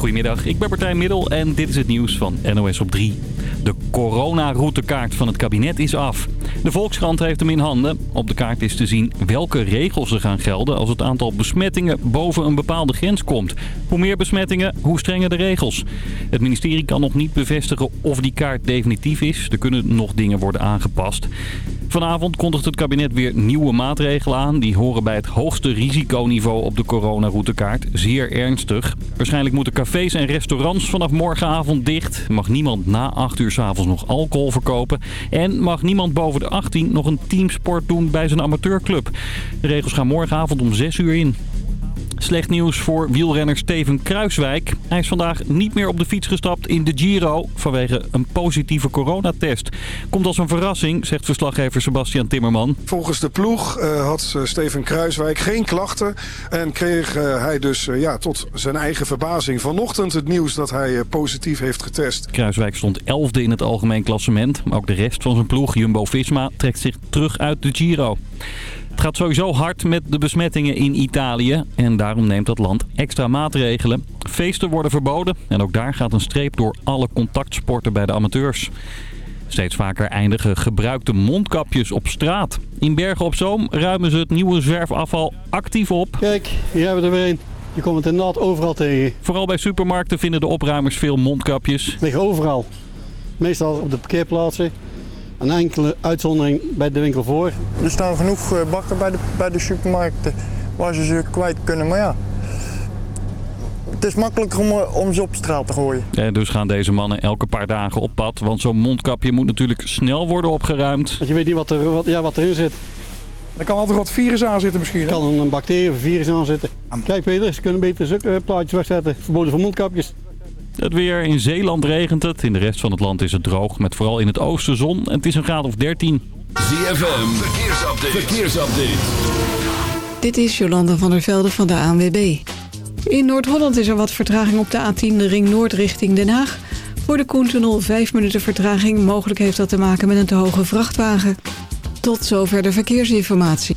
Goedemiddag, ik ben Martijn Middel en dit is het nieuws van NOS op 3. De coronaroutekaart van het kabinet is af. De Volkskrant heeft hem in handen. Op de kaart is te zien welke regels er gaan gelden als het aantal besmettingen boven een bepaalde grens komt. Hoe meer besmettingen, hoe strenger de regels. Het ministerie kan nog niet bevestigen of die kaart definitief is. Er kunnen nog dingen worden aangepast. Vanavond kondigt het kabinet weer nieuwe maatregelen aan. Die horen bij het hoogste risiconiveau op de coronaroutekaart. Zeer ernstig. Waarschijnlijk moeten cafés en restaurants vanaf morgenavond dicht. Mag niemand na 8 uur s'avonds nog alcohol verkopen. En mag niemand boven de 18 nog een teamsport doen bij zijn amateurclub. De regels gaan morgenavond om 6 uur in. Slecht nieuws voor wielrenner Steven Kruiswijk. Hij is vandaag niet meer op de fiets gestapt in de Giro vanwege een positieve coronatest. Komt als een verrassing, zegt verslaggever Sebastian Timmerman. Volgens de ploeg uh, had uh, Steven Kruiswijk geen klachten en kreeg uh, hij dus ja, tot zijn eigen verbazing vanochtend het nieuws dat hij positief heeft getest. Kruiswijk stond elfde in het algemeen klassement, maar ook de rest van zijn ploeg, Jumbo-Visma, trekt zich terug uit de Giro. Het gaat sowieso hard met de besmettingen in Italië en daarom neemt dat land extra maatregelen. Feesten worden verboden en ook daar gaat een streep door alle contactsporten bij de amateurs. Steeds vaker eindigen gebruikte mondkapjes op straat. In Bergen op Zoom ruimen ze het nieuwe zwerfafval actief op. Kijk, hier hebben we er weer een. Je komt het inderdaad overal tegen. Vooral bij supermarkten vinden de opruimers veel mondkapjes. Het liggen overal. Meestal op de parkeerplaatsen. Een enkele uitzondering bij de winkel voor. Er staan genoeg bakken bij de, bij de supermarkten waar ze ze kwijt kunnen. Maar ja, het is makkelijker om, om ze op straat te gooien. En dus gaan deze mannen elke paar dagen op pad. Want zo'n mondkapje moet natuurlijk snel worden opgeruimd. Want je weet niet wat, er, wat, ja, wat erin zit. Er kan altijd wat virus aan zitten misschien. Er kan een bacterie of een virus aan zitten. Kijk Peter, ze kunnen beter zulke plaatjes wegzetten. Verboden voor mondkapjes. Het weer. In Zeeland regent het. In de rest van het land is het droog. Met vooral in het oosten zon. En het is een graad of 13. ZFM. Verkeersupdate. Verkeersupdate. Dit is Jolanda van der Velde van de ANWB. In Noord-Holland is er wat vertraging op de A10, de ring noord richting Den Haag. Voor de Koentunnel 5 minuten vertraging. Mogelijk heeft dat te maken met een te hoge vrachtwagen. Tot zover de verkeersinformatie.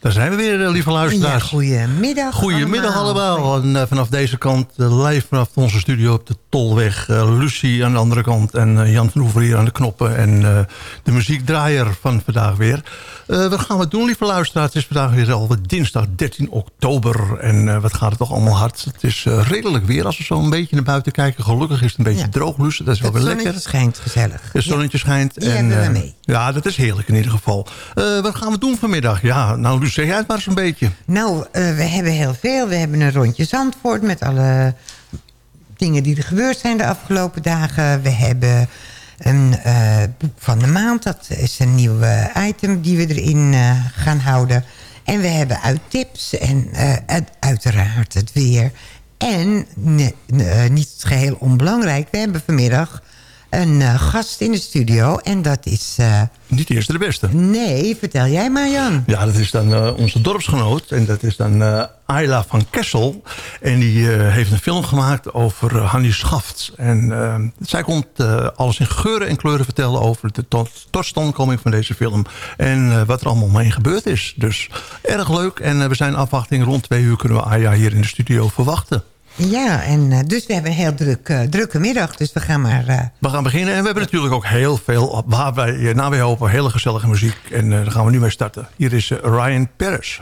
daar zijn we weer, eh, lieve Ja, luisteraars. goedemiddag Goedemiddag allemaal. allemaal. En, eh, vanaf deze kant uh, live vanaf onze studio op de Tolweg. Lucie aan de andere kant en Jan van Hoever hier aan de knoppen. En de muziekdraaier van vandaag weer. Wat gaan we doen, lieve luisteraars? Het is vandaag weer alweer dinsdag 13 oktober. En wat gaat het toch allemaal hard. Het is redelijk weer als we zo een beetje naar buiten kijken. Gelukkig is het een beetje Ja. droog, Lucie. Dat is wel Het weer zonnetje lekker. schijnt gezellig. Het zonnetje schijnt. die hebben we mee. Ja, dat is heerlijk in ieder geval. Wat gaan we doen vanmiddag? Ja, nou Lucie, zeg jij het maar een beetje. Nou, eh, we hebben heel veel. We hebben een rondje Zandvoort met alle dingen die er gebeurd zijn de afgelopen dagen. We hebben een eh, boek van de maand. Dat is een nieuw item die we erin eh, gaan houden. En we hebben uittips en eh, uit- uiteraard het weer. En niet geheel onbelangrijk, we hebben vanmiddag een eh, gast in de studio. En dat is... eh, Niet de eerste de beste. nee, vertel jij maar Jan. Ja, dat is dan eh, onze dorpsgenoot. En dat is dan Ayla van Kessel. En die heeft een film gemaakt over Hannie Schafts. En zij komt alles in geuren en kleuren vertellen... over de tot- totstandkoming van deze film. En wat er allemaal mee gebeurd is. Dus erg leuk. En we zijn in afwachting. Rond twee uur kunnen we Aya hier in de studio verwachten. Ja, en eh, dus we hebben een heel druk, eh, drukke middag. Dus we gaan maar... eh, We gaan beginnen. En we hebben natuurlijk ook heel veel... Waar wij, eh, naar wij hopen, hele gezellige muziek. En eh, daar gaan we nu mee starten. Hier is Ryan Paris.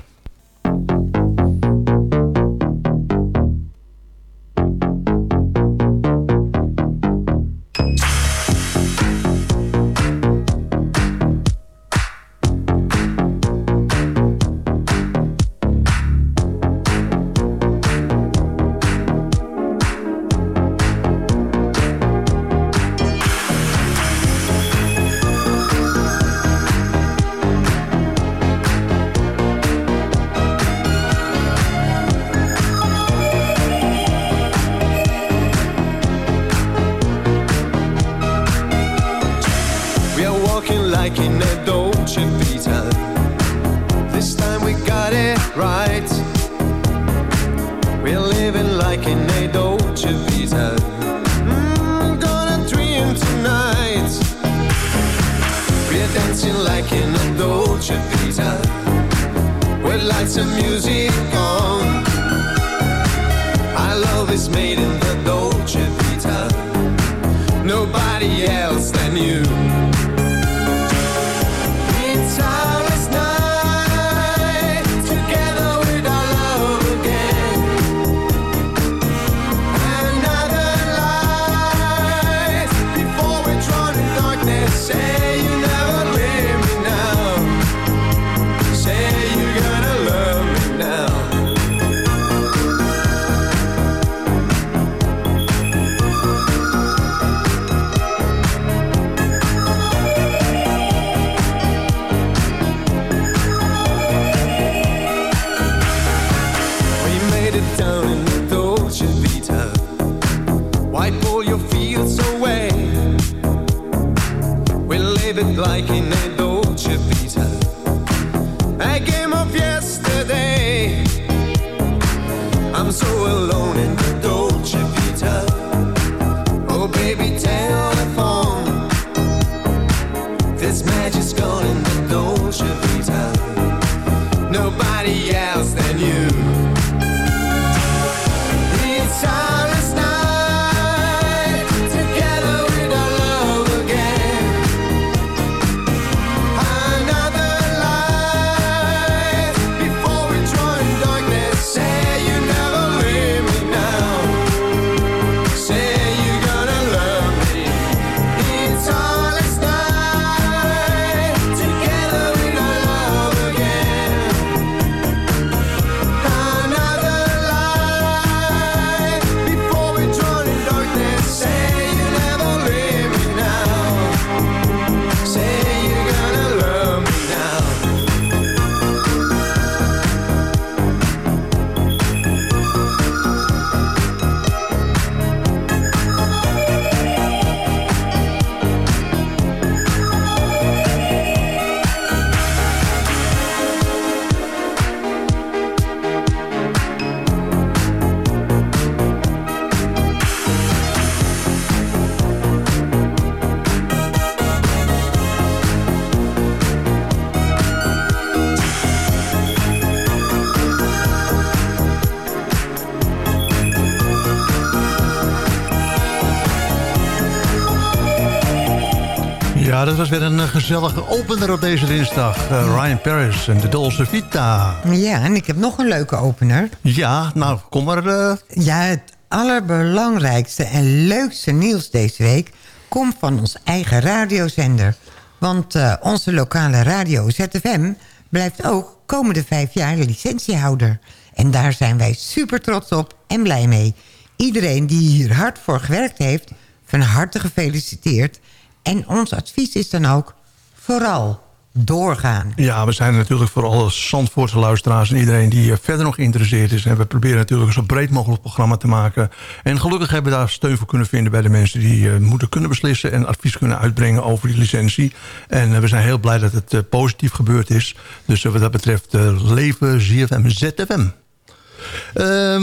Dat was weer een eh, gezellige opener op deze dinsdag. Eh, Ryan Paris en de Dolce Vita. Ja, en ik heb nog een leuke opener. Ja, nou, kom maar. eh, Ja, het allerbelangrijkste en leukste nieuws deze week... komt van ons eigen radiozender. Want onze lokale radio ZFM blijft ook komende vijf jaar licentiehouder. En daar zijn wij super trots op en blij mee. Iedereen die hier hard voor gewerkt heeft, van harte gefeliciteerd. En ons advies is dan ook vooral doorgaan. Ja, we zijn natuurlijk voor alle Zandvoortse luisteraars... en iedereen die verder nog geïnteresseerd is. En we proberen natuurlijk een zo breed mogelijk programma te maken. En gelukkig hebben we daar steun voor kunnen vinden... bij de mensen die eh, moeten kunnen beslissen... en advies kunnen uitbrengen over die licentie. En eh, we zijn heel blij dat het eh, positief gebeurd is. Dus wat dat betreft leven ZFM ZFM.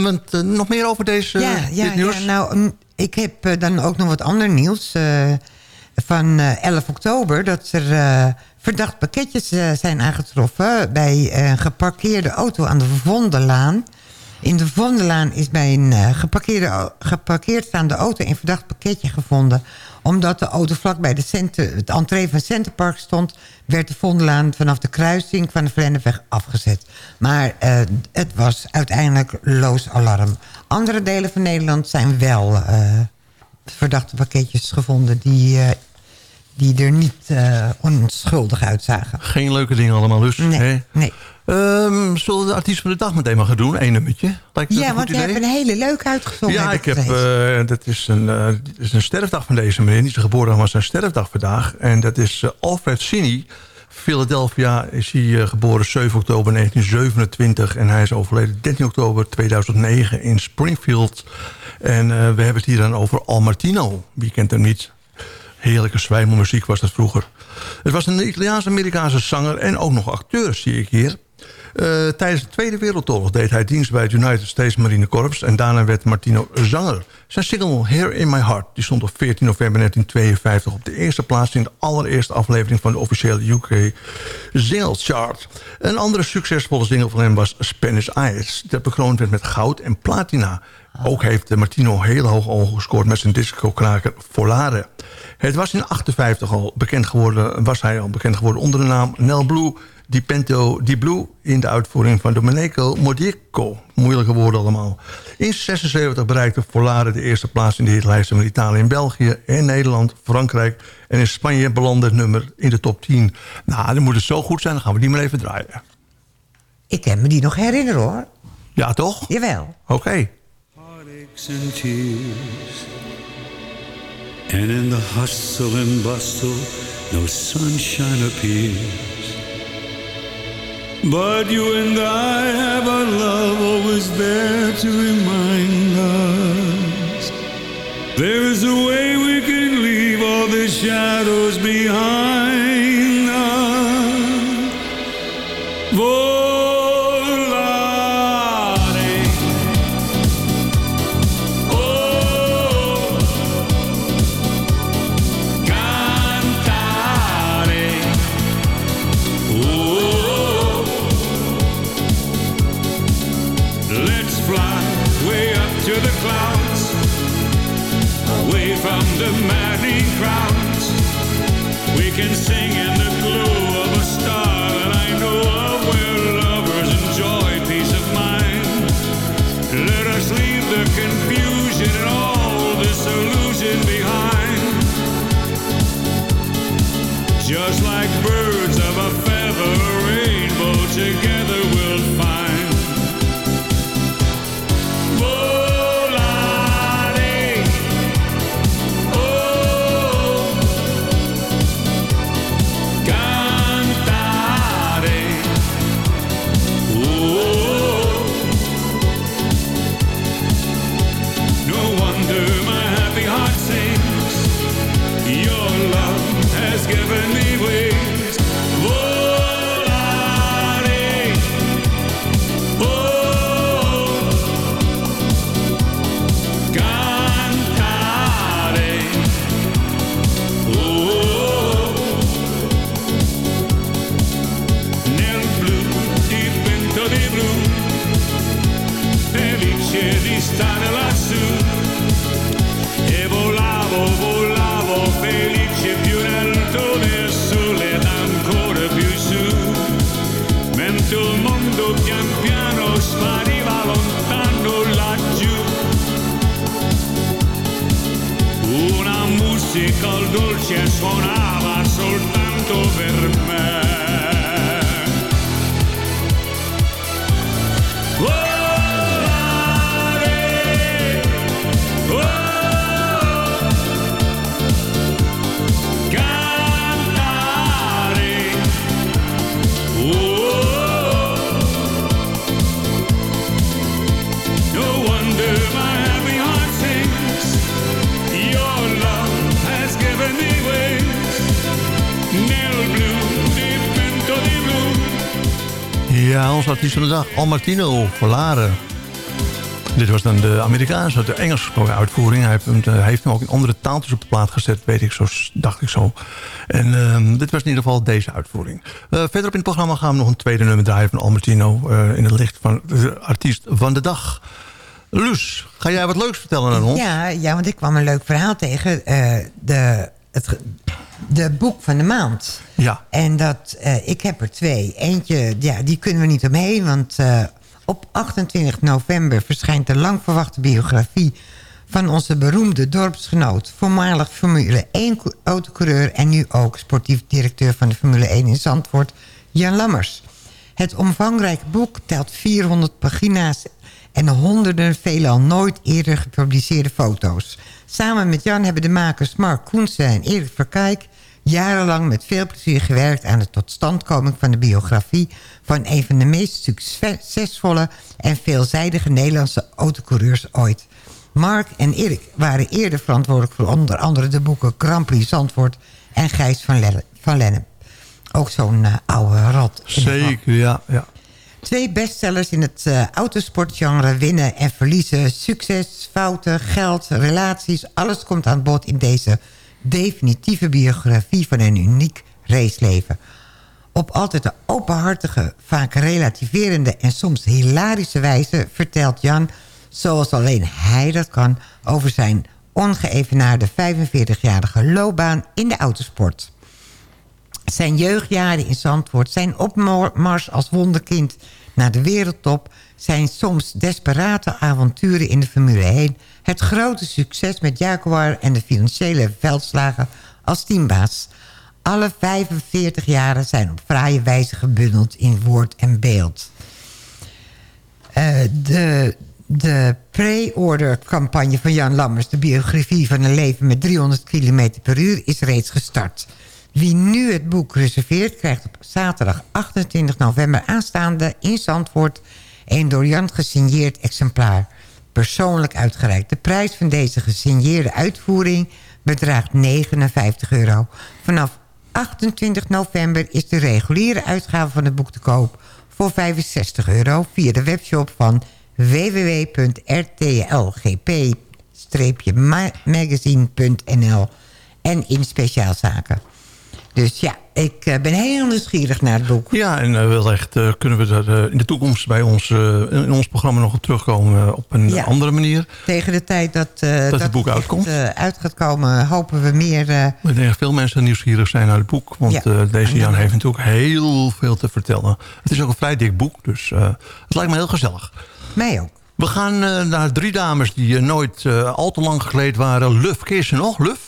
Want, nog meer over deze ja, ja, dit nieuws? ja, nou, mm, ik heb dan ook nog wat ander nieuws. Eh, van eh, 11 oktober dat er eh, verdacht pakketjes eh, zijn aangetroffen... bij eh, een geparkeerde auto aan de Vondelaan. In de Vondelaan is bij een eh, geparkeerde, geparkeerd staande auto... een verdacht pakketje gevonden. Omdat de auto vlak bij de centen, het entree van Centerpark stond... werd de Vondelaan vanaf de kruising van de Vlenneweg afgezet. Maar eh, het was uiteindelijk loos alarm. Andere delen van Nederland zijn wel... eh, verdachte pakketjes gevonden die, eh, die er niet eh, onschuldig uitzagen. Geen leuke dingen allemaal dus. Nee, hè? nee. Ehm, zullen we de artiest van de dag meteen maar gaan doen? Eén nummertje. Lijkt Ja, want je hebt een hele leuke uitgezonden. Ja, ik heb, eh, dat is een, eh, is een sterfdag van deze meneer. Niet zijn geboren, maar zijn sterfdag vandaag. En dat is Alfred Cini. Philadelphia is hij geboren 7 oktober 1927. En hij is overleden 13 oktober 2009 in Springfield. En we hebben het hier dan over Al Martino. Wie kent hem niet? Heerlijke zwijmelmuziek was dat vroeger. Het was een Italiaans-Amerikaanse zanger en ook nog acteur, zie ik hier. Eh, tijdens de Tweede Wereldoorlog deed hij dienst bij het United States Marine Corps... en daarna werd Martino zanger. Zijn single Here in My Heart die stond op 14 november 1952... op de eerste plaats in de allereerste aflevering... van de officiële UK Singles Chart. Een andere succesvolle single van hem was Spanish Eyes... dat bekroond werd met goud en platina. Ook heeft Martino heel hoog gescoord met zijn disco-kraker Volare. Het was in 58 al bekend geworden, was hij al bekend geworden onder de naam Nel Blue Di Pento Di Blue in de uitvoering van Domenico Modico. Moeilijke woorden allemaal. In 76 bereikte Volare de eerste plaats in de hitlijsten van Italië en België en Nederland, Frankrijk en in Spanje belandde het nummer in de top 10. Nou, dan moet het zo goed zijn, dan gaan we die maar even draaien. Ik kan me die nog herinneren hoor. Ja, toch? Jawel. Oké. And in the hustle and bustle, no sunshine appears. But you and I have our love always there to remind us. There is a way we can leave all the shadows behind van de dag, Al Martino, Volare. Dit was dan de Amerikaanse, de Engels gesproken uitvoering. Hij heeft, hem, hij heeft hem ook in andere taaltjes op de plaat gezet, weet ik zo, dacht ik zo. En ehm, dit was in ieder geval deze uitvoering. Eh, verderop in het programma gaan we nog een tweede nummer draaien van Al Martino... eh, in het licht van de artiest van de dag. Luus, ga jij wat leuks vertellen aan ons? Ja, ja, want ik kwam een leuk verhaal tegen. eh, de, het, de boek van de maand. Ja. En dat, eh, ik heb er twee. Eentje, ja, die kunnen we niet omheen. Want eh, op 28 november verschijnt de lang verwachte biografie... van onze beroemde dorpsgenoot... voormalig Formule 1 co- autocoureur... en nu ook sportief directeur van de Formule 1 in Zandvoort... Jan Lammers. Het omvangrijke boek telt 400 pagina's en honderden veelal nooit eerder gepubliceerde foto's. Samen met Jan hebben de makers Mark Koensen en Erik Verkijk... jarenlang met veel plezier gewerkt aan de totstandkoming van de biografie... van een van de meest succesvolle en veelzijdige Nederlandse autocoureurs ooit. Mark en Erik waren eerder verantwoordelijk voor onder andere de boeken Grand Prix Zandvoort en Gijs van, Lennep. Ook zo'n eh, oude de Zeker, ja. ja. Twee bestsellers in het eh, autosportgenre winnen en verliezen. Succes, fouten, geld, relaties. Alles komt aan bod in deze definitieve biografie van een uniek raceleven. Op altijd een openhartige, vaak relativerende en soms hilarische wijze... vertelt Jan, zoals alleen hij dat kan... over zijn ongeëvenaarde 45-jarige loopbaan in de autosport. Zijn jeugdjaren in Zandvoort, zijn opmars als wonderkind naar de wereldtop... zijn soms desperate avonturen in de Formule 1... het grote succes met Jaguar en de financiële veldslagen als teambaas. Alle 45 jaren zijn op fraaie wijze gebundeld in woord en beeld. Eh, de, de pre-order campagne van Jan Lammers... de biografie van een leven met 300 km per uur... is reeds gestart. Wie nu het boek reserveert... krijgt op zaterdag 28 november aanstaande in Zandvoort... een door Jan gesigneerd exemplaar. Persoonlijk uitgereikt. De prijs van deze gesigneerde uitvoering bedraagt 59 euro. Vanaf 28 november is de reguliere uitgave van het boek te koop... voor 65 euro via de webshop van www.rtlgp-magazine.nl en in speciaalzaken. Dus ja, ik eh, ben heel nieuwsgierig naar het boek. Ja, en uh, wellicht uh, kunnen we er in de toekomst bij ons, in ons programma nog op terugkomen op een Ja. andere manier. Tegen de tijd dat, Dat het boek echt, uitkomt. eh, uit gaat komen, hopen we meer... eh, Ik denk dat veel mensen nieuwsgierig zijn naar het boek. Want Ja. eh, deze En Jan heeft natuurlijk heel veel te vertellen. Het is ook een vrij dik boek, dus eh, het lijkt me heel gezellig. mij ook. We gaan eh, naar drie dames die eh, nooit eh, al te lang gekleed waren. Luf, je ze nog? Luf?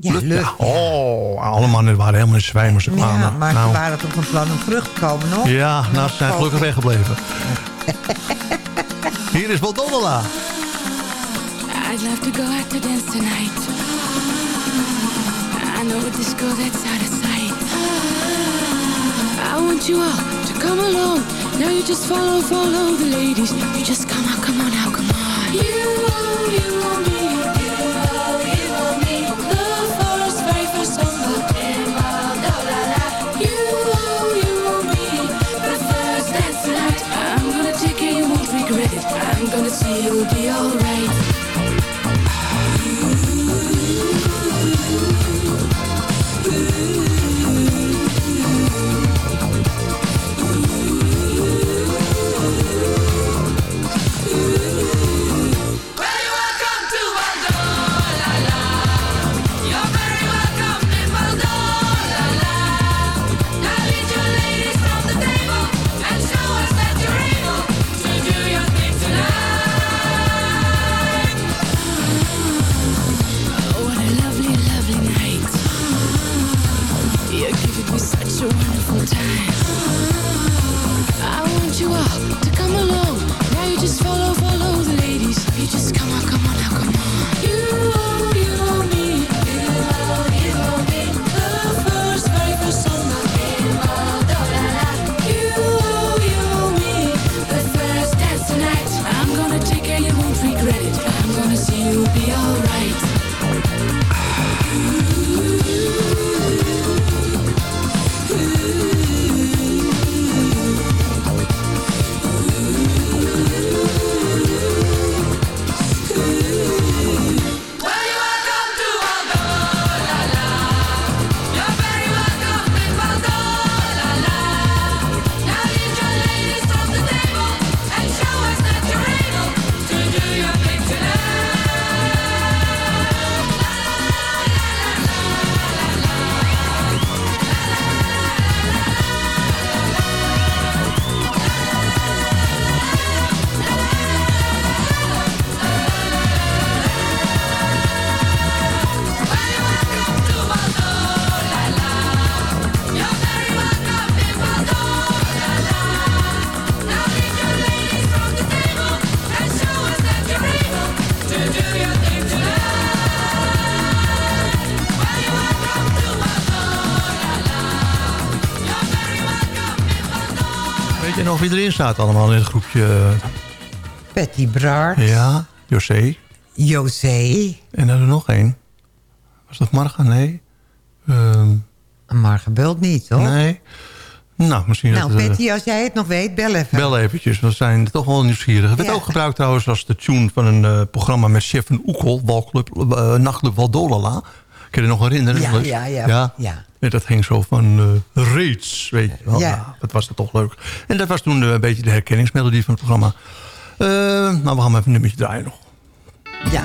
Ja, Luf, Oh, alle mannen waren helemaal in zwijm als ze Ja, kwamen. maar Nou, ze waren toch van plan om terug te komen nog? Ja, nou, ze zijn gelukkig weggebleven. Hier is Baldolla. I'd love to go out to dance tonight. I know a disco that's out of sight. I want you all to come along. Now you just follow, follow the ladies. You just come on, come on now, come on. You, you want me, you, You'll be alright. en of iedereen staat allemaal in het groepje. Eh, Patty Braart. Ja, José. José. En er is nog één. Was dat Marga? Nee. Um, Marga belt niet, hoor. Nee. Nou, misschien nou, dat, eh, Patty, uh, als jij het nog weet, bel even. Bel eventjes, we zijn toch wel nieuwsgierig. Het werd ook gebruikt trouwens als de tune van een eh, programma met Chef en Oekel... Walclub, Nachtclub Waldolala. Kun je, je nog herinneren? Ja, ja, ja, ja, ja. Dat ging zo van uh, reeds, weet je wel. Ja. Dat was toch leuk. En dat was toen eh, een beetje de herkenningsmelodie van het programma. maar we gaan even een nummertje draaien nog. Ja.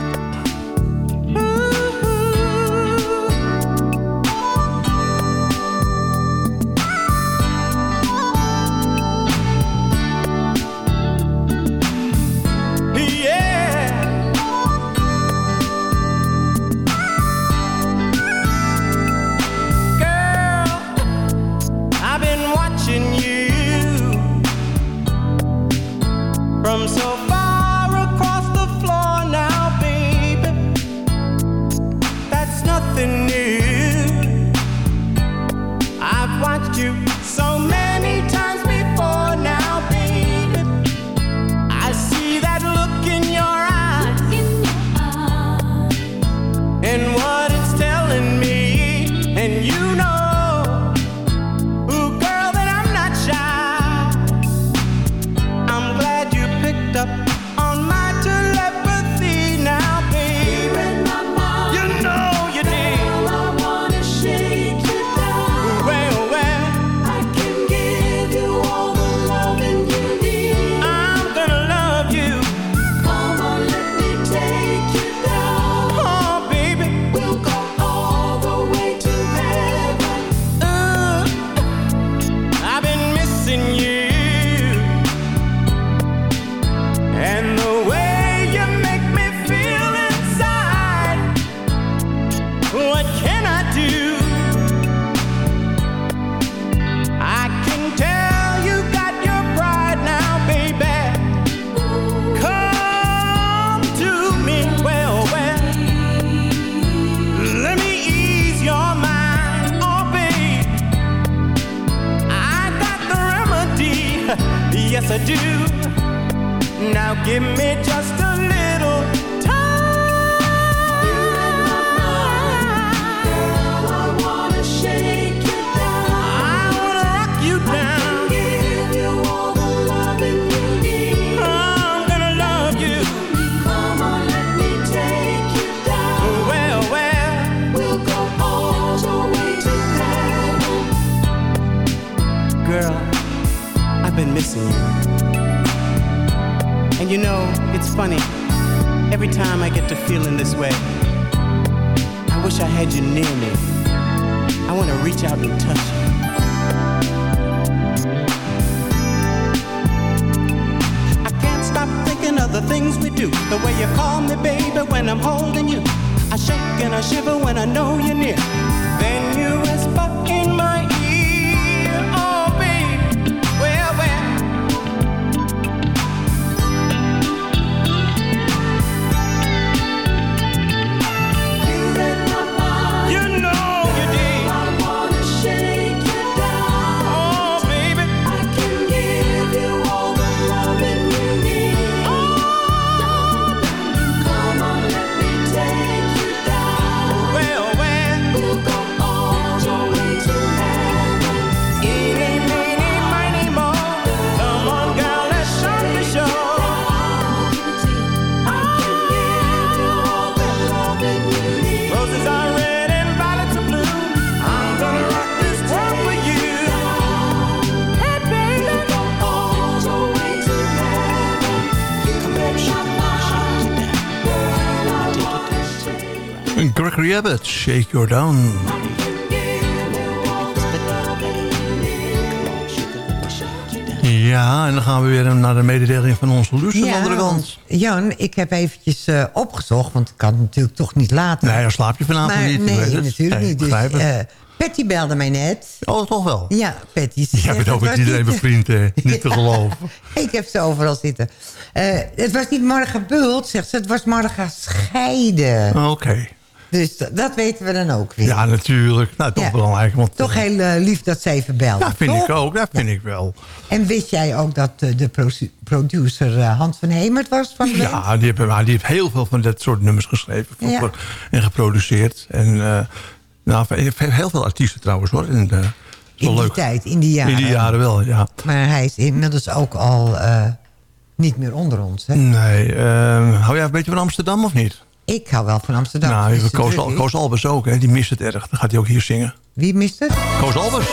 Abbott, Shake Your Down. Ja, en dan gaan we weer naar de mededeling van onze Luus aan de andere kant. Jan, ik heb eventjes eh, opgezocht, want ik kan het natuurlijk toch niet laten. Nee, dan slaap je vanavond maar, niet. Nee, weet natuurlijk Nee, niet. Dus, eh, Patty belde mij net. Oh, toch wel? Ja, Patty. Jij bent ook het met iedereen niet- bevriend, hè? Niet te Ja. geloven. Ik heb ze overal zitten. Eh, het was niet Marga Bult, zegt ze. Het was Marga Scheiden. Oké. Dus dat weten we dan ook weer. Ja, natuurlijk. Nou, toch Ja. belangrijk. Want, Toch heel eh, lief dat ze even belde. Ja, vind toch? ik ook. Dat vind ik wel. En wist jij ook dat eh, de produ- producer eh, Hans van Hemert was van de? Ja, die, maar die heeft heel veel van dit soort nummers geschreven en geproduceerd. En eh nou, heel veel artiesten trouwens hoor. En, eh, In die leuk. tijd, in die jaren. In die jaren wel, ja. Maar hij is inmiddels ook al eh, niet meer onder ons. Hè? Nee, eh, hou jij een beetje van Amsterdam of niet? Ik hou wel van Amsterdam. nou, is Koos, Al- Albers ook, hè? die mist het erg. Dan gaat hij ook hier zingen. Wie mist het? Koos Albers.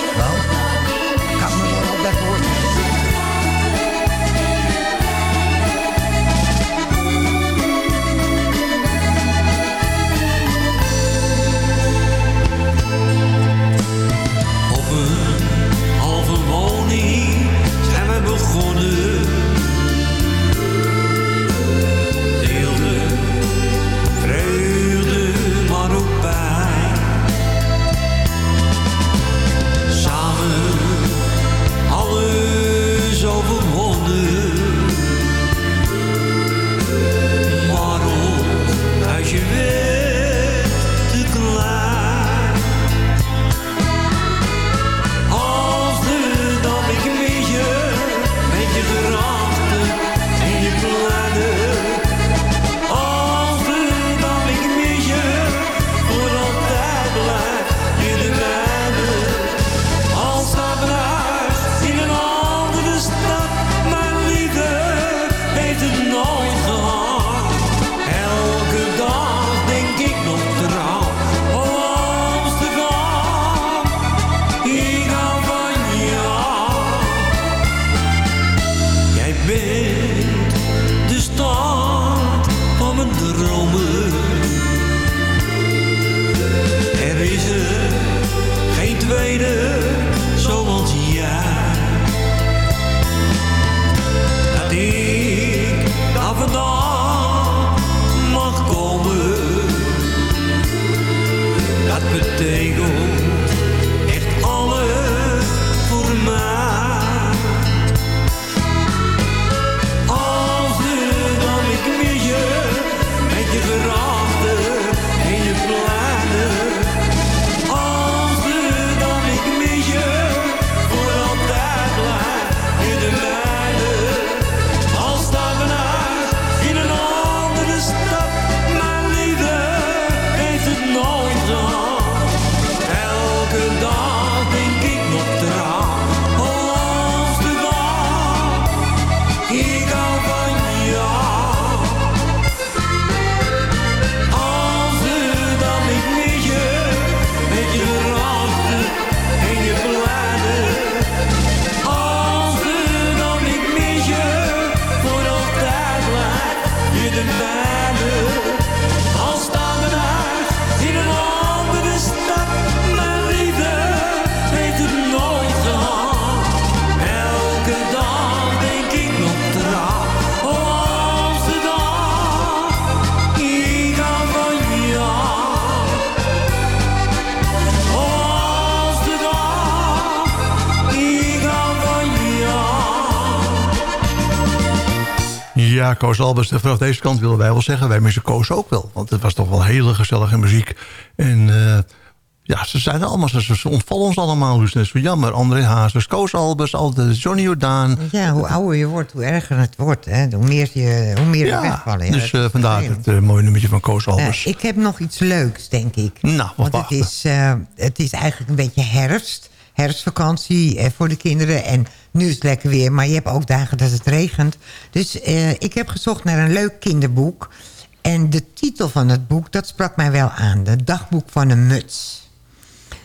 Koos Albers, vanaf deze kant willen wij wel zeggen... wij missen Koos ook wel. Want het was toch wel hele gezellige muziek. En eh, ja, ze zijn er allemaal... Ze, ze ontvallen ons allemaal, dus dat is jammer. André Hazes, Koos Albers, altijd Johnny Jordaan. Ja, hoe ouder je wordt, hoe erger het wordt. Hè? Hoe meer je, hoe meer er Ja, wegvallen. Ja, dus is vandaar het eh, mooie nummertje van Koos Albers. Ik heb nog iets leuks, denk ik. Nou, wat Want het is, het is eigenlijk een beetje herfst. Herfstvakantie eh, voor de kinderen. En nu is het lekker weer, maar je hebt ook dagen dat het regent. Dus eh, ik heb gezocht naar een leuk kinderboek. En de titel van het boek, dat sprak mij wel aan. Het dagboek van een muts.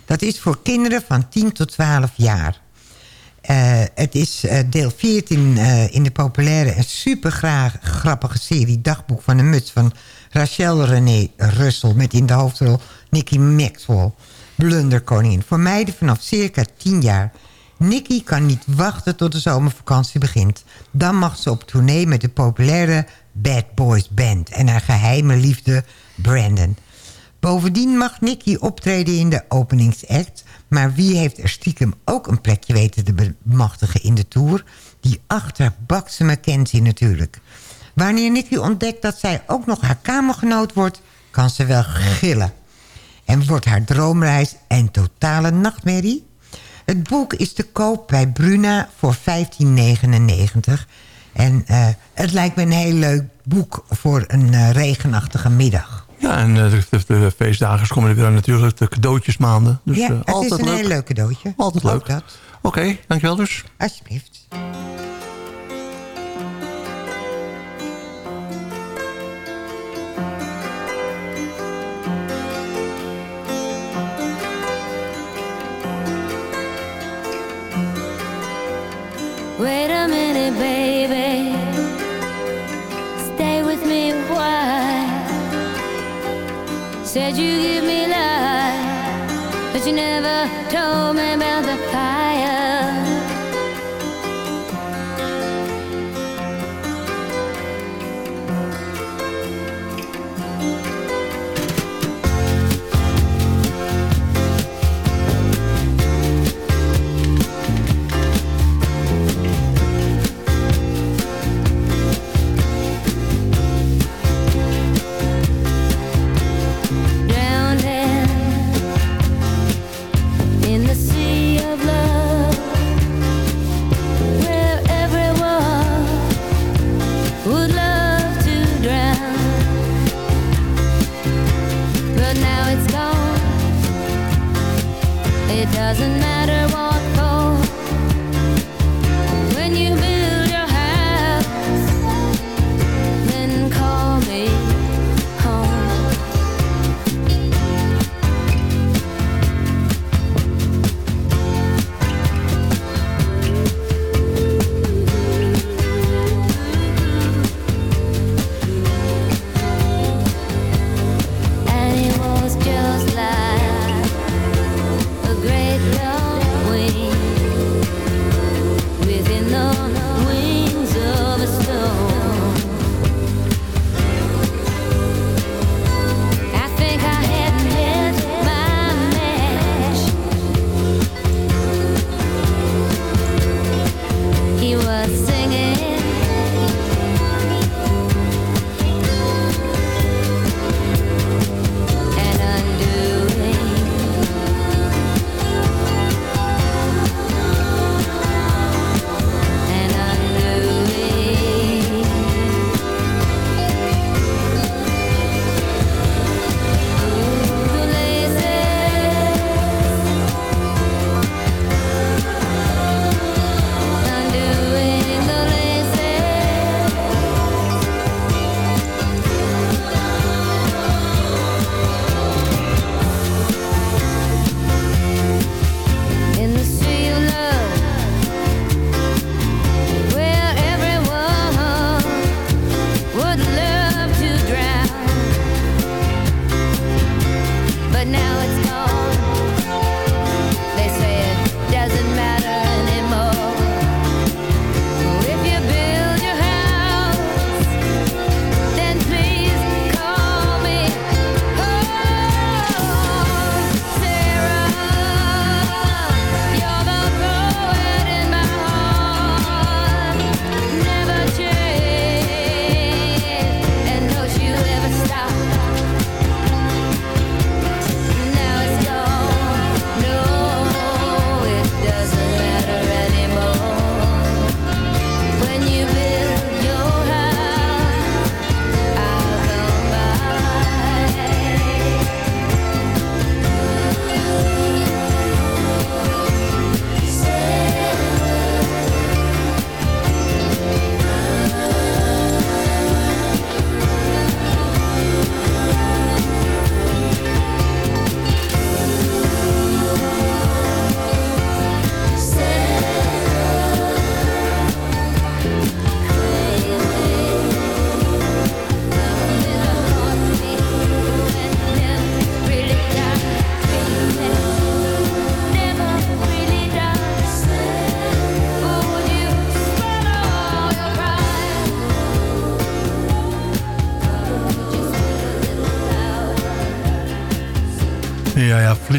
Dat is voor kinderen van 10 tot 12 jaar. Eh, het is deel 14 eh, in de populaire en super grappige serie Dagboek van de Muts van Rachel René Russell met in de hoofdrol Nicky Maxwell, blunderkoningin. Voor meiden vanaf circa 10 jaar. Nicky kan niet wachten tot de zomervakantie begint. Dan mag ze op tournee met de populaire Bad Boys Band en haar geheime liefde Brandon. Bovendien mag Nicky optreden in de openingsact... maar wie heeft er stiekem ook een plekje weten te bemachtigen in de tour? Die achterbakse McKenzie natuurlijk. Wanneer Nicky ontdekt dat zij ook nog haar kamergenoot wordt... kan ze wel gillen. En wordt haar droomreis een totale nachtmerrie? Het boek is te koop bij Bruna voor 15,99. En eh, het lijkt me een heel leuk boek voor een eh, regenachtige middag. Ja, en eh, de, feestdagen komen er weer aan natuurlijk. De cadeautjesmaanden. Dus, ja, het altijd is een leuk. heel leuk cadeautje. Altijd leuk. dat. Oké, dankjewel dus. Alsjeblieft. Wait a minute, baby. Stay with me a while. Said you give me life, but you never told me about the in the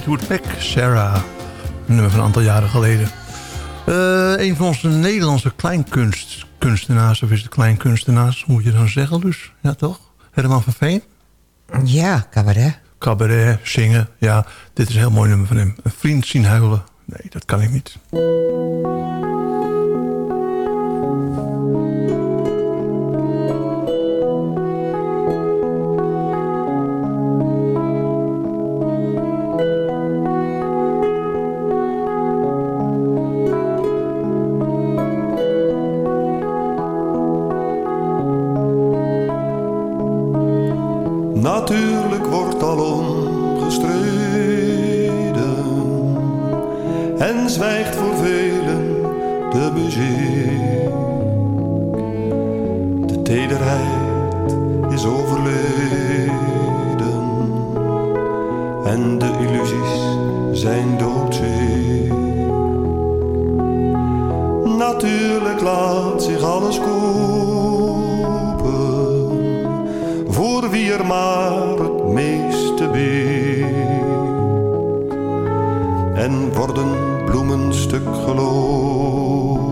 Fleetwood Sarah. Een nummer van een aantal jaren geleden. Eh, een van onze Nederlandse kleinkunstenaars, of is het kleinkunstenaars, moet je dan zeggen dus? Ja, toch? Herman van Veen? Ja, cabaret. Cabaret, zingen, ja. Dit is een heel mooi nummer van hem. Een vriend zien huilen. Nee, dat kan ik niet. Zijn doodziek. Natuurlijk laat zich alles kopen voor wie er maar het meeste biedt. En worden bloemen stuk gelopen,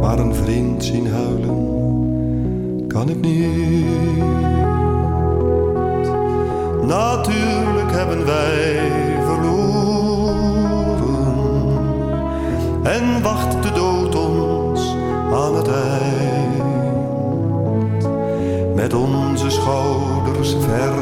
maar een vriend zien huilen kan ik niet. Hebben wij verloren. En wacht de dood ons aan het eind. Met onze schouders ver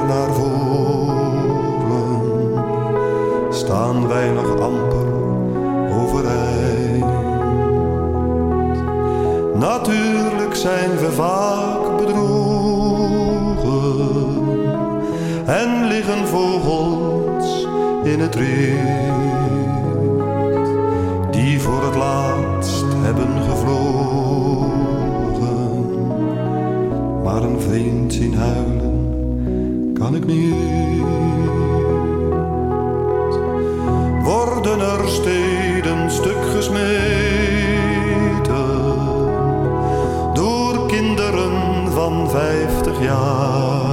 die voor het laatst hebben gevlogen maar een vriend zien huilen kan ik niet. Worden er steden stuk gesmeten door kinderen van vijftig jaar,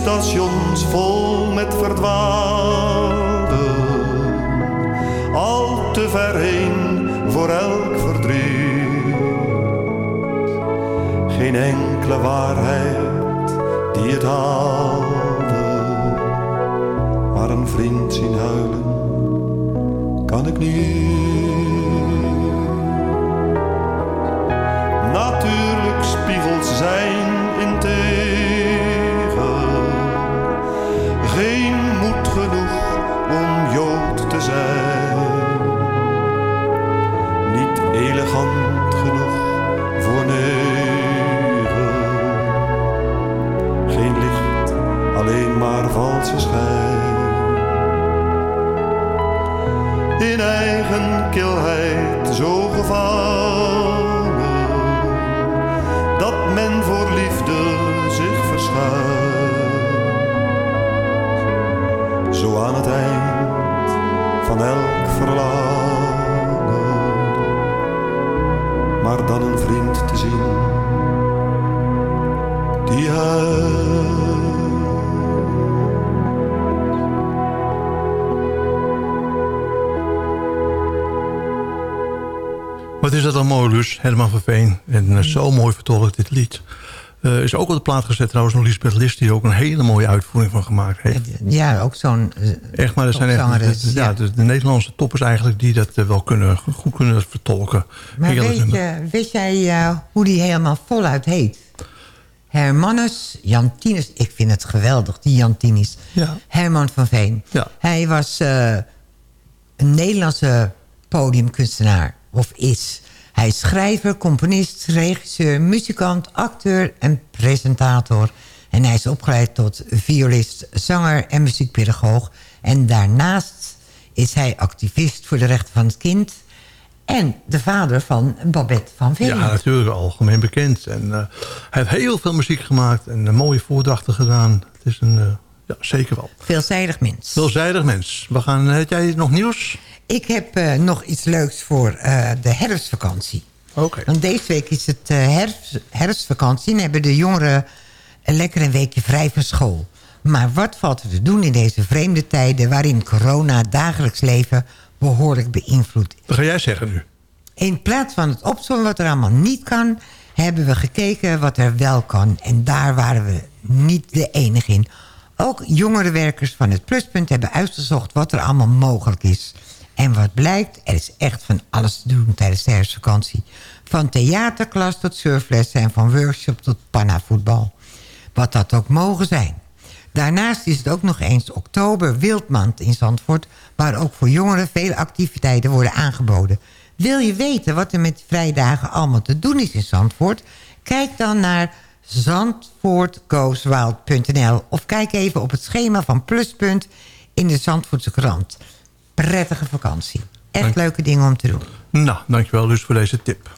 stations vol met verdwaalden, al te ver heen voor elk verdriet. Geen enkele waarheid die het haalde, maar een vriend zien huilen kan ik niet. Natuurlijk spiegels zijn in tegen. Zijn. Niet elegant genoeg voor negen. Geen licht, alleen maar valse schijn. In eigen kilheid zo gevangen dat men voor liefde zich verschuilt. Zo aan het eind van elk verlangen, maar dan een vriend te zien die huilt. Wat is dat dan mooi, Lus? Herman van Veen. En eh, zo mooi vertolkt dit lied. Eh, is ook op de plaat gezet trouwens nog Lisbeth List... die er ook een hele mooie uitvoering van gemaakt heeft. Ja, ook zo'n eh, Echt, maar er zijn echt de, ja, de, de Nederlandse toppers eigenlijk... die dat eh, wel kunnen, goed kunnen vertolken. Maar weet, je, weet jij hoe die helemaal voluit heet? Hermannus Jantinus. Ik vind het geweldig, die Jantinis. Ja. Herman van Veen. Ja. Hij was een Nederlandse podiumkunstenaar. Of is. Hij is schrijver, componist, regisseur, muzikant, acteur en presentator. En hij is opgeleid tot violist, zanger en muziekpedagoog. En daarnaast is hij activist voor de rechten van het kind... en de vader van Babette van Veen. Ja, natuurlijk, algemeen bekend. En eh, hij heeft heel veel muziek gemaakt en eh, mooie voordrachten gedaan. Het is een, eh, Ja, zeker wel. Veelzijdig mens. Veelzijdig mens. We gaan, heb jij nog nieuws? Ik heb eh, nog iets leuks voor eh, de herfstvakantie. Oké. Want deze week is het eh, herfst, herfstvakantie... en hebben de jongeren een lekker een weekje vrij van school. Maar wat valt er te doen in deze vreemde tijden... waarin corona het dagelijks leven behoorlijk beïnvloedt? Wat ga jij zeggen nu? In plaats van het opzommen wat er allemaal niet kan... hebben we gekeken wat er wel kan. En daar waren we niet de enige in. Ook jongerenwerkers van het Pluspunt hebben uitgezocht... wat er allemaal mogelijk is. En wat blijkt, er is echt van alles te doen tijdens de herfstvakantie. Van theaterklas tot surflessen en van workshop tot pannavoetbal. Wat dat ook mogen zijn. Daarnaast is het ook nog eens oktober Wildmand in Zandvoort... waar ook voor jongeren veel activiteiten worden aangeboden. Wil je weten wat er met vrijdagen allemaal te doen is in Zandvoort? Kijk dan naar zandvoortgoeswild.nl of kijk even op het schema van Pluspunt in de Zandvoortse krant. Prettige vakantie. Echt Dank- leuke dingen om te doen. Nou, dankjewel dus voor deze tip.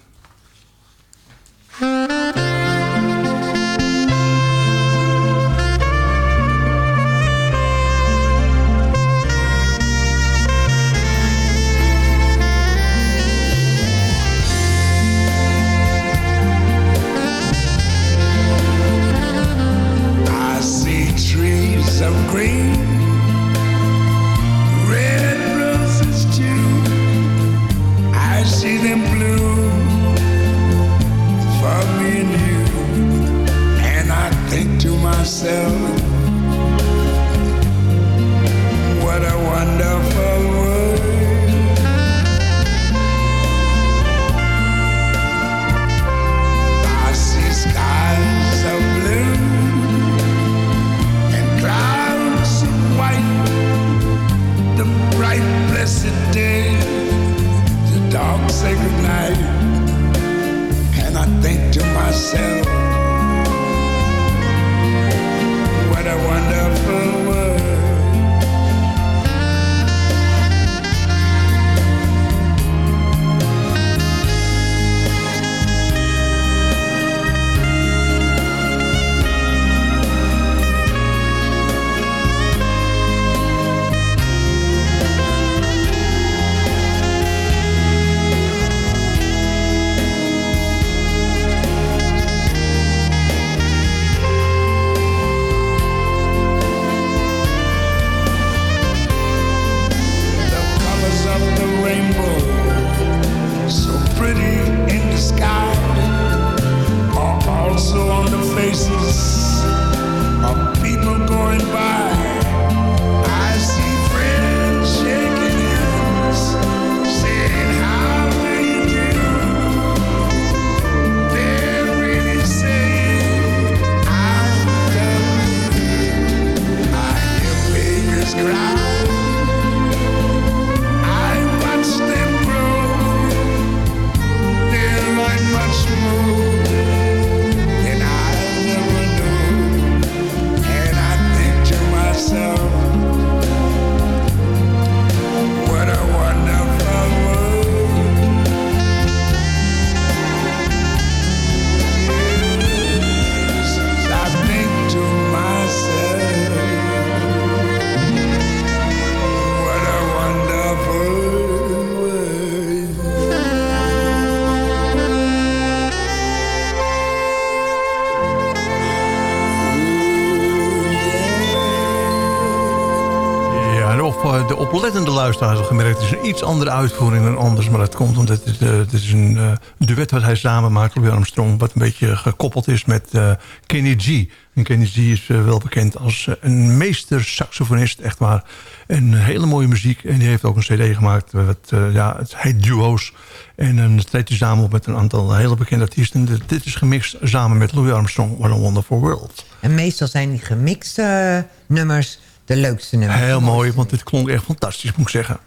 Luisteraars al gemerkt... het is een iets andere uitvoering dan anders. Maar dat komt omdat het, eh, het is een eh, duet wat hij samen maakt, Louis Armstrong... wat een beetje gekoppeld is met eh, Kenny G. En Kenny G is wel bekend als een meester saxofonist, echt waar. En hele mooie muziek. En die heeft ook een cd gemaakt. Wat, ja, het heet Duo's. En dan treedt hij samen op met een aantal hele bekende artiesten. Dit- is gemixt samen met Louis Armstrong. What a Wonderful World. En meestal zijn die gemixte nummers de leukste nummers. Heel mooi, want dit klonk echt fantastisch, moet ik zeggen.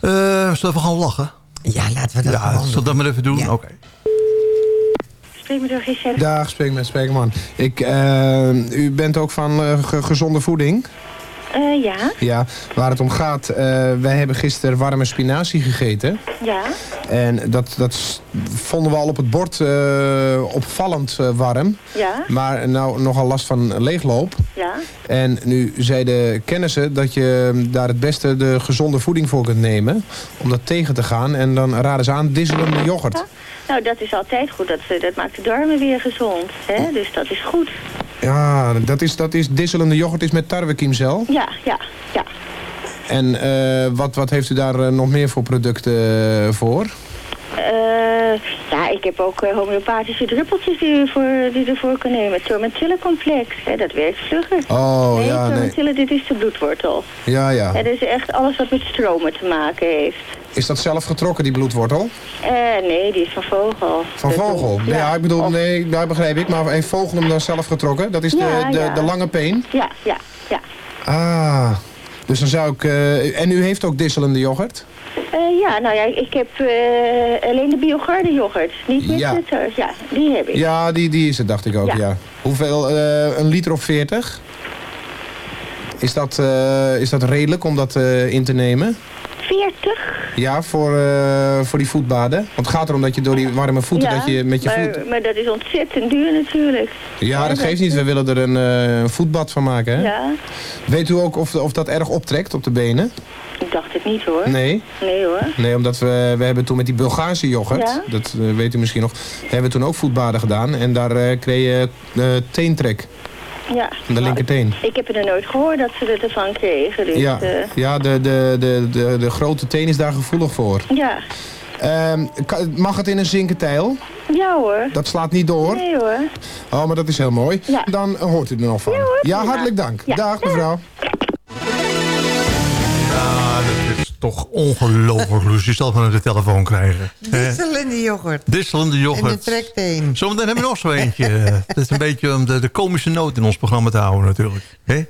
Eh zullen we gaan lachen? Ja, laten we dat ja, gewoon Zal ik dat maar even doen? Oké. Spreek me door Giselle. Dag, spreek met Spekerman. Ik, eh, u bent ook van eh, ge- gezonde voeding? Eh, ja, Ja, waar het om gaat, eh, wij hebben gisteren warme spinazie gegeten. ja. En dat, dat vonden we al op het bord eh, opvallend warm. Ja, Maar nou nogal last van leegloop. ja. En nu zeiden kennissen dat je daar het beste de gezonde voeding voor kunt nemen. Om dat tegen te gaan. En dan raden ze aan disselende yoghurt. Nou, dat is altijd goed. Dat, dat maakt de darmen weer gezond. Hè? Dus dat is goed. Ja, dat is, dat is disselende yoghurt is met tarwekiemzel. Ja, ja, ja. En eh, wat, wat heeft u daar eh, nog meer voor producten eh, voor? Eh, ja, ik heb ook eh, homeopathische druppeltjes die u voor, die u ervoor kan nemen. Tormentille-complex, hè, dat werkt vlugger. Oh, nee, ja, nee. dit is de bloedwortel. Ja, ja. Dat is echt alles wat met stromen te maken heeft. Is dat zelf getrokken, die bloedwortel? Eh, nee, die is van vogel. Van Dat vogel? Ja, Ja, ik bedoel, nee, daar begrijp ik. Maar heeft vogel hem dan zelf getrokken? Dat is de, Ja, de, ja. de lange peen? Ja, ja, ja. Ah, dus dan zou ik... en u heeft ook disselende yoghurt? Eh, ja, nou ja, ik heb eh, alleen de Biogarde yoghurt. Niet met Ja. bitter. Ja, die heb ik. Ja, die, die is het, dacht ik ook, ja. Ja. Hoeveel? eh, een liter of 40? Is dat, eh, is dat redelijk om dat eh, in te nemen? 40? Ja, voor, eh, voor die voetbaden. Want het gaat erom dat je door die warme voeten, ja, dat je met je maar, voet... maar dat is ontzettend duur natuurlijk. Ja, dat geeft niet. We willen er een, eh, een voetbad van maken, hè? Ja, Weet u ook of, of dat erg optrekt op de benen? ik dacht het niet hoor. Nee. Nee hoor. Nee, omdat we, we hebben toen met die Bulgaarse yoghurt, Ja. dat eh, weet u misschien nog, hebben we toen ook voetbaden gedaan. En daar kreeg je teentrek Ja. van de linkerteen. Ik heb er nooit gehoord dat ze het ervan kregen. Dus, Ja, eh, ja de, de, de, de, de grote teen is daar gevoelig voor. ja. Ehm, mag het in een zinkentijl? ja hoor. Dat slaat niet door? Nee hoor. Oh, maar dat is heel mooi. Ja. Dan hoort u er nog van. Ja, hartelijk dank. Dag mevrouw. Toch ongelooflijk, Lucie. Zelf aan de telefoon krijgen. Disselende yoghurt. Disselende En een yoghurt. trekteen. Zometeen hebben we nog zo eentje. Dat is een beetje om de, de komische noot in ons programma te houden natuurlijk. Hè?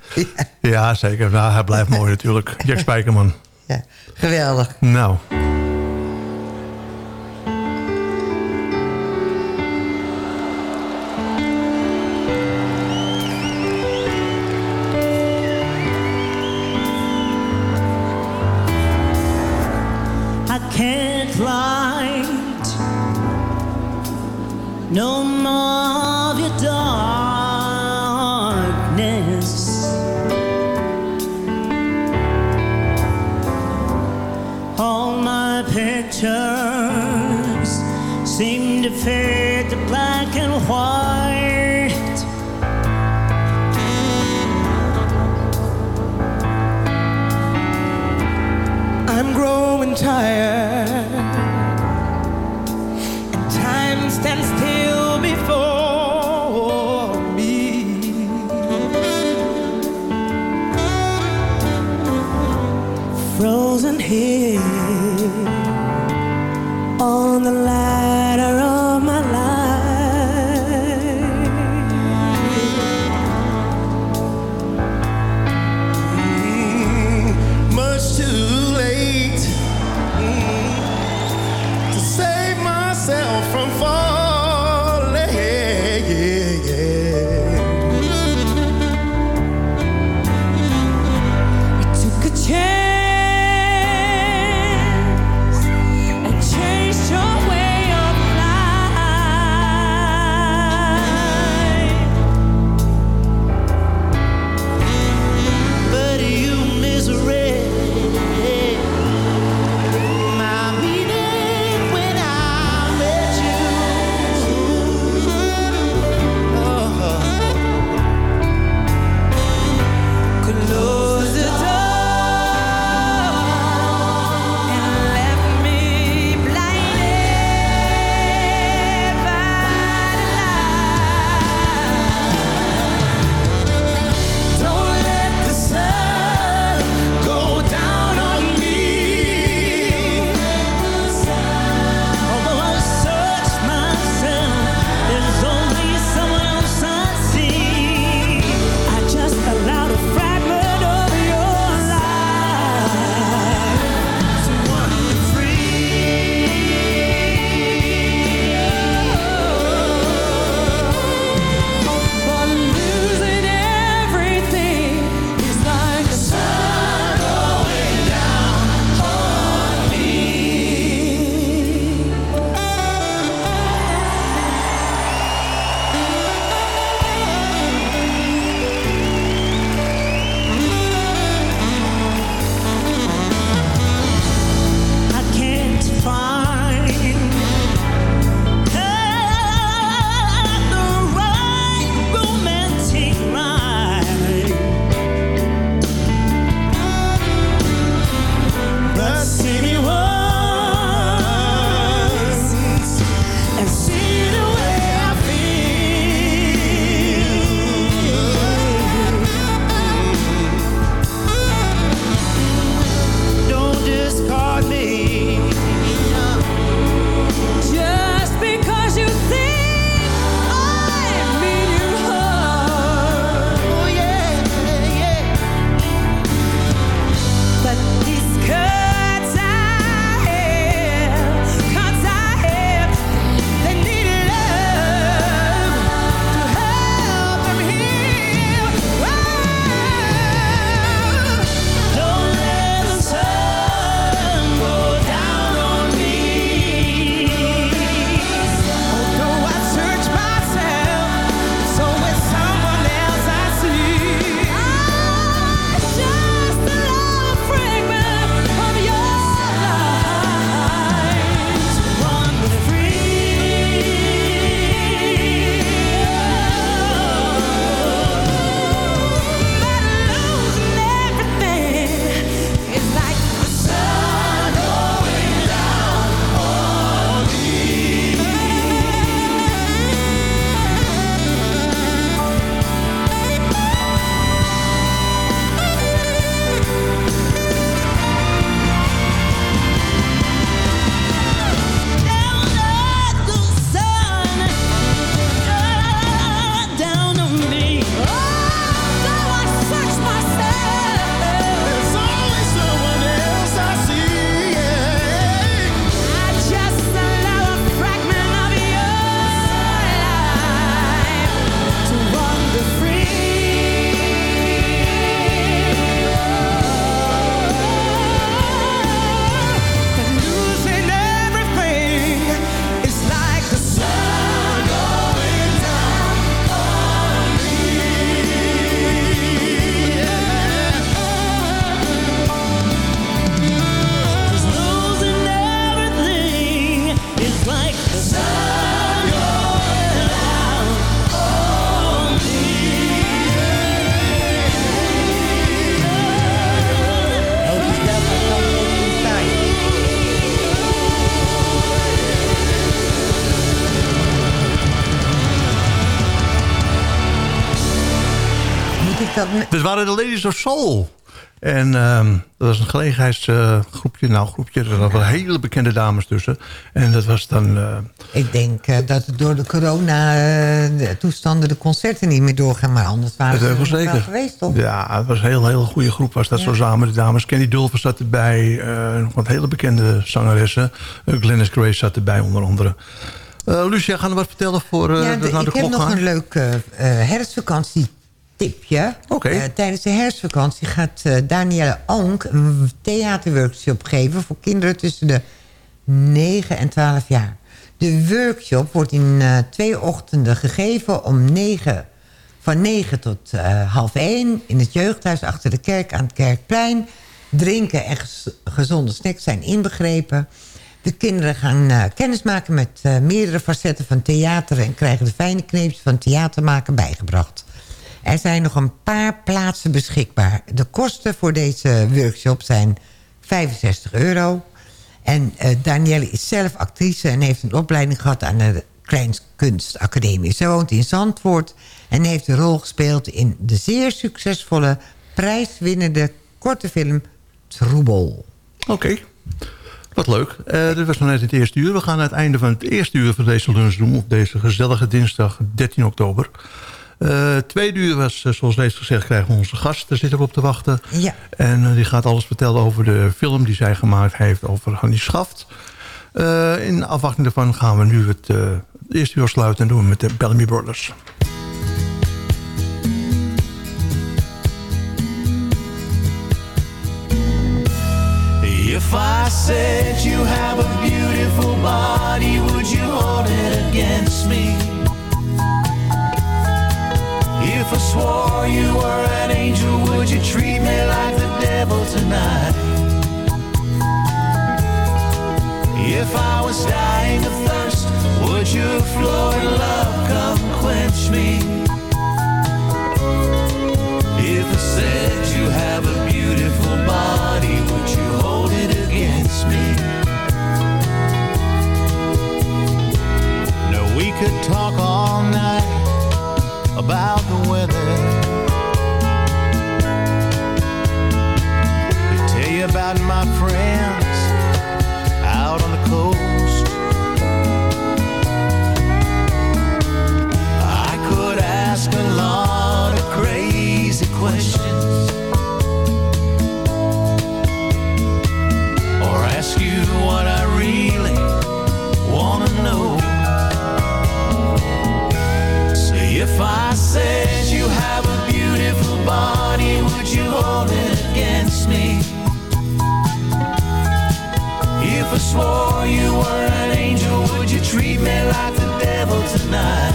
Ja, zeker. Nou, hij blijft mooi natuurlijk. Jack Spijkerman. Ja, geweldig. Nou. Dat... Dit waren de Ladies of Soul. En ehm, dat was een gelegenheidsgroepje. nou, groepje. Er waren hele bekende dames tussen. En dat was dan... eh, Ik denk eh, dat het door de corona-toestanden de concerten niet meer doorgaan. Maar anders waren dat ze ik wel geweest, toch? Ja, het was een heel, heel goede groep. Was dat zo samen. De dames Kenny Dulfer zat erbij. eh, nog wat hele bekende zangeressen. Uh, Glennis Grace zat erbij onder andere. Eh, Lucia, gaan we wat vertellen voor eh Ja, de, de- naar de ik heb nog gaan? een leuk eh, eh, Oké. Eh, tijdens de herfstvakantie gaat eh, Danielle Onk een theaterworkshop geven... voor kinderen tussen de 9 en 12 jaar. De workshop wordt in eh, twee ochtenden gegeven om 9, van 9 tot half 1... in het jeugdhuis achter de kerk aan het Kerkplein. Drinken en gezonde snacks zijn inbegrepen... De kinderen gaan kennismaken met meerdere facetten van theater... en krijgen de fijne kneepjes van theatermaken bijgebracht. Er zijn nog een paar plaatsen beschikbaar. De kosten voor deze workshop zijn 65 euro. En eh, Danielle is zelf actrice en heeft een opleiding gehad... aan de Kleinkunstacademie. Ze woont in Zandvoort en heeft een rol gespeeld... in de zeer succesvolle prijswinnende korte film Troebel. Oké. Wat leuk. Eh, dit was nog net het eerste uur. We gaan aan het einde van het eerste uur van deze lunch doen... op deze gezellige dinsdag 13 oktober. Eh tweede uur was, eh, zoals reeds gezegd, krijgen we onze gast. Daar zitten we op te wachten. Ja. En eh, die gaat alles vertellen over de film die zij gemaakt heeft over Hannie Schaft. Eh, in afwachting daarvan gaan we nu het, eh, het eerste uur sluiten... en doen we met de Bellamy Brothers. If I said you have a beautiful body, would you hold it against me? If I swore you were an angel, would you treat me like the devil tonight? If I was dying of thirst, would your flowing love come quench me? If I said you have a beautiful body, would you hold it against me? No, we could talk all night about the weather. Could tell you about my friends out on the coast. I said you have a beautiful body, would you hold it against me? If I swore you were an angel, would you treat me like the devil tonight?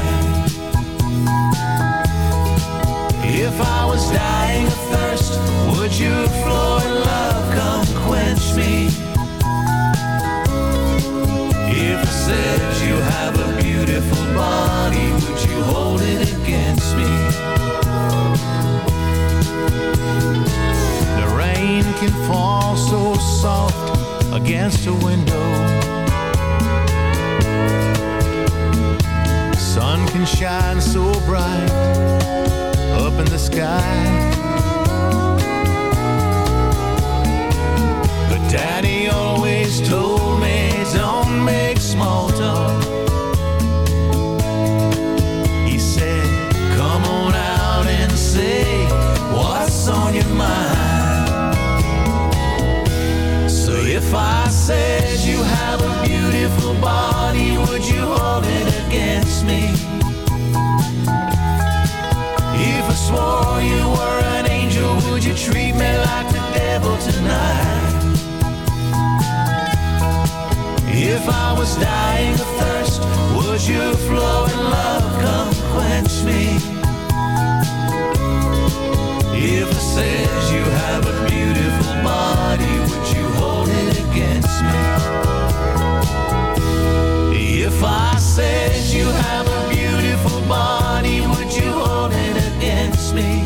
If I was dying of thirst, would your flowing love come beautiful body, would you hold it against me? The rain can fall so soft against a window. Sun can shine so bright up in the sky. But Daddy always told I said you have a beautiful body, would you hold it against me? If I swore you were an angel, would you treat me like the devil tonight? If I was dying of thirst, would your flowing love come quench me? If I said you have a beautiful body, would you If I said you have a beautiful body, would you hold it against me?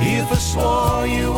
If I swore you